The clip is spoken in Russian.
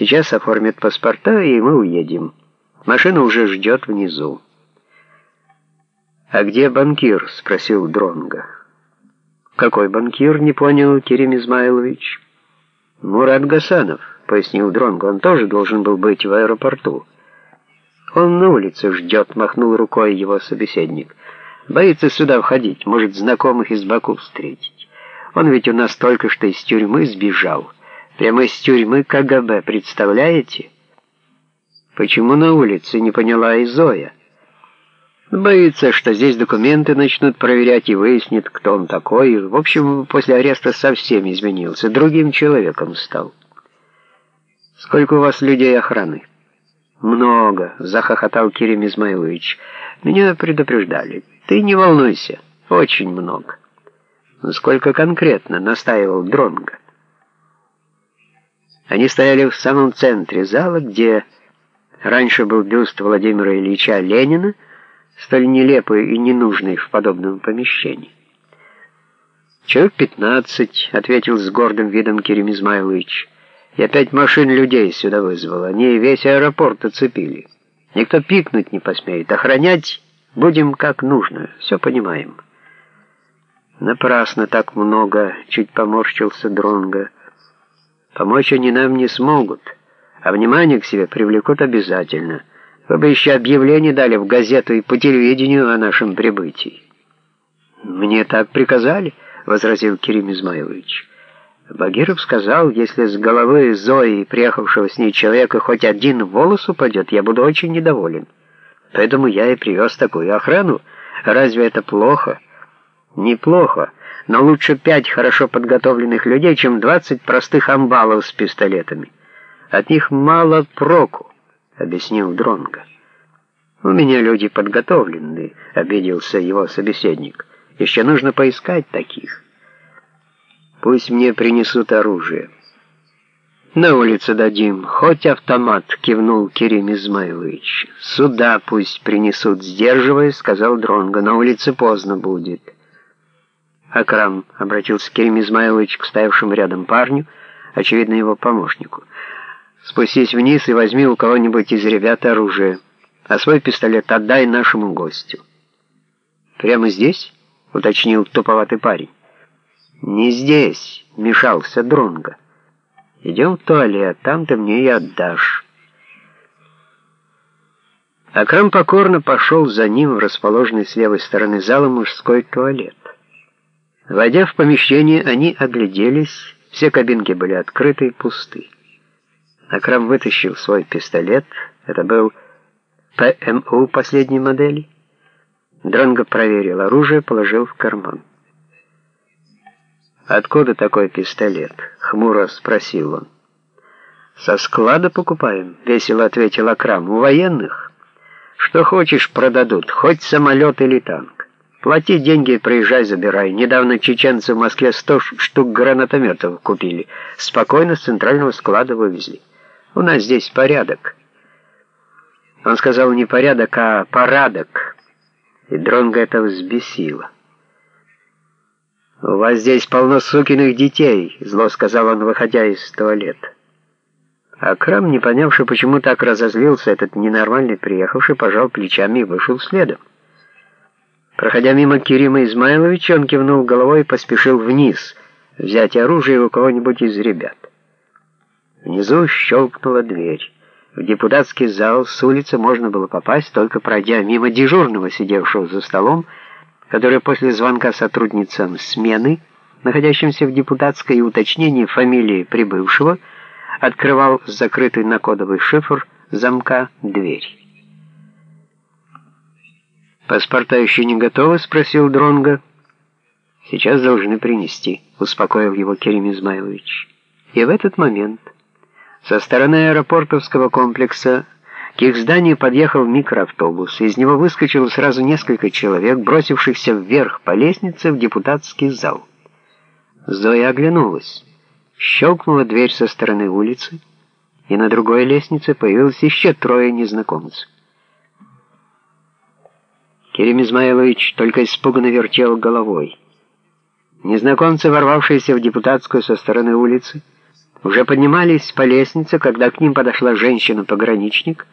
Сейчас оформят паспорта, и мы уедем. Машина уже ждет внизу. «А где банкир?» — спросил Дронга. «Какой банкир?» — не понял Кирим Измайлович. «Мурат Гасанов», — пояснил Дронго. «Он тоже должен был быть в аэропорту». «Он на улице ждет», — махнул рукой его собеседник. «Боится сюда входить, может, знакомых из Баку встретить. Он ведь у нас только что из тюрьмы сбежал. Прямо из тюрьмы КГБ, представляете?» «Почему на улице?» — не поняла и Зоя. Боится, что здесь документы начнут проверять и выяснит, кто он такой. В общем, после ареста совсем изменился, другим человеком стал. «Сколько у вас людей охраны?» «Много», — захохотал Кирим Измайлович. «Меня предупреждали. Ты не волнуйся, очень много». «Сколько конкретно?» — настаивал Дронга. Они стояли в самом центре зала, где раньше был бюст Владимира Ильича Ленина, столь нелепый и ненужный в подобном помещении. «Человек пятнадцать», — ответил с гордым видом Керим Измайлович. «Я пять машин людей сюда вызвал, они весь аэропорт оцепили. Никто пикнуть не посмеет, охранять будем как нужно, все понимаем». «Напрасно так много», — чуть поморщился Дронга. «Помочь они нам не смогут, а внимание к себе привлекут обязательно». Вы бы еще объявление дали в газету и по телевидению о нашем прибытии. «Мне так приказали», — возразил Кирим Измайлович. Багиров сказал, если с головы Зои, приехавшего с ней человека, хоть один волос упадет, я буду очень недоволен. Поэтому я и привез такую охрану. Разве это плохо? Неплохо, но лучше пять хорошо подготовленных людей, чем двадцать простых амбалов с пистолетами. От них мало проку объяснил Дронго. «У меня люди подготовленные», — обиделся его собеседник. «Еще нужно поискать таких. Пусть мне принесут оружие». «На улице дадим, хоть автомат», — кивнул Кирим Измайлович. «Сюда пусть принесут, сдерживаясь», — сказал Дронго. «На улице поздно будет». «Акрам», — обратился Кирим Измайлович к стоявшему рядом парню, очевидно, его помощнику. Спустись вниз и возьми у кого-нибудь из ребят оружие, а свой пистолет отдай нашему гостю». «Прямо здесь?» — уточнил туповатый парень. «Не здесь», — мешался Дронго. «Идем в туалет, там ты мне и отдашь». Акрам покорно пошел за ним в расположенный с левой стороны зала мужской туалет. Войдя в помещение, они огляделись, все кабинки были открыты и пусты. Акрам вытащил свой пистолет. Это был ПМУ последней модели. Дронго проверил оружие, положил в карман. «Откуда такой пистолет?» — хмуро спросил он. «Со склада покупаем», — весело ответил Акрам. «У военных? Что хочешь, продадут, хоть самолет или танк. Плати деньги и приезжай, забирай. Недавно чеченцы в Москве сто штук гранатометов купили. Спокойно с центрального склада вывезли». У нас здесь порядок. Он сказал не порядок, а порадок. И Дронга это взбесило. «У вас здесь полно сукиных детей», — зло сказал он, выходя из туалета. Акрам, не понявший, почему так разозлился этот ненормальный приехавший, пожал плечами и вышел следом. Проходя мимо Кирима Измайловича, он кивнул головой и поспешил вниз, взять оружие у кого-нибудь из ребят. Внизу щелкнула дверь. В депутатский зал с улицы можно было попасть, только пройдя мимо дежурного, сидевшего за столом, который после звонка сотрудницам смены, находящимся в депутатской и уточнении фамилии прибывшего, открывал закрытый на кодовый шифр замка дверь. «Паспорта еще не готовы?» — спросил Дронга. «Сейчас должны принести», — успокоил его Керим Измайлович. И в этот момент... Со стороны аэропортовского комплекса к их зданию подъехал микроавтобус. Из него выскочило сразу несколько человек, бросившихся вверх по лестнице в депутатский зал. Зоя оглянулась. Щелкнула дверь со стороны улицы, и на другой лестнице появилось еще трое незнакомцев. Керим Измайлович только испуганно вертел головой. Незнакомцы, ворвавшиеся в депутатскую со стороны улицы, Уже поднимались по лестнице, когда к ним подошла женщина-пограничник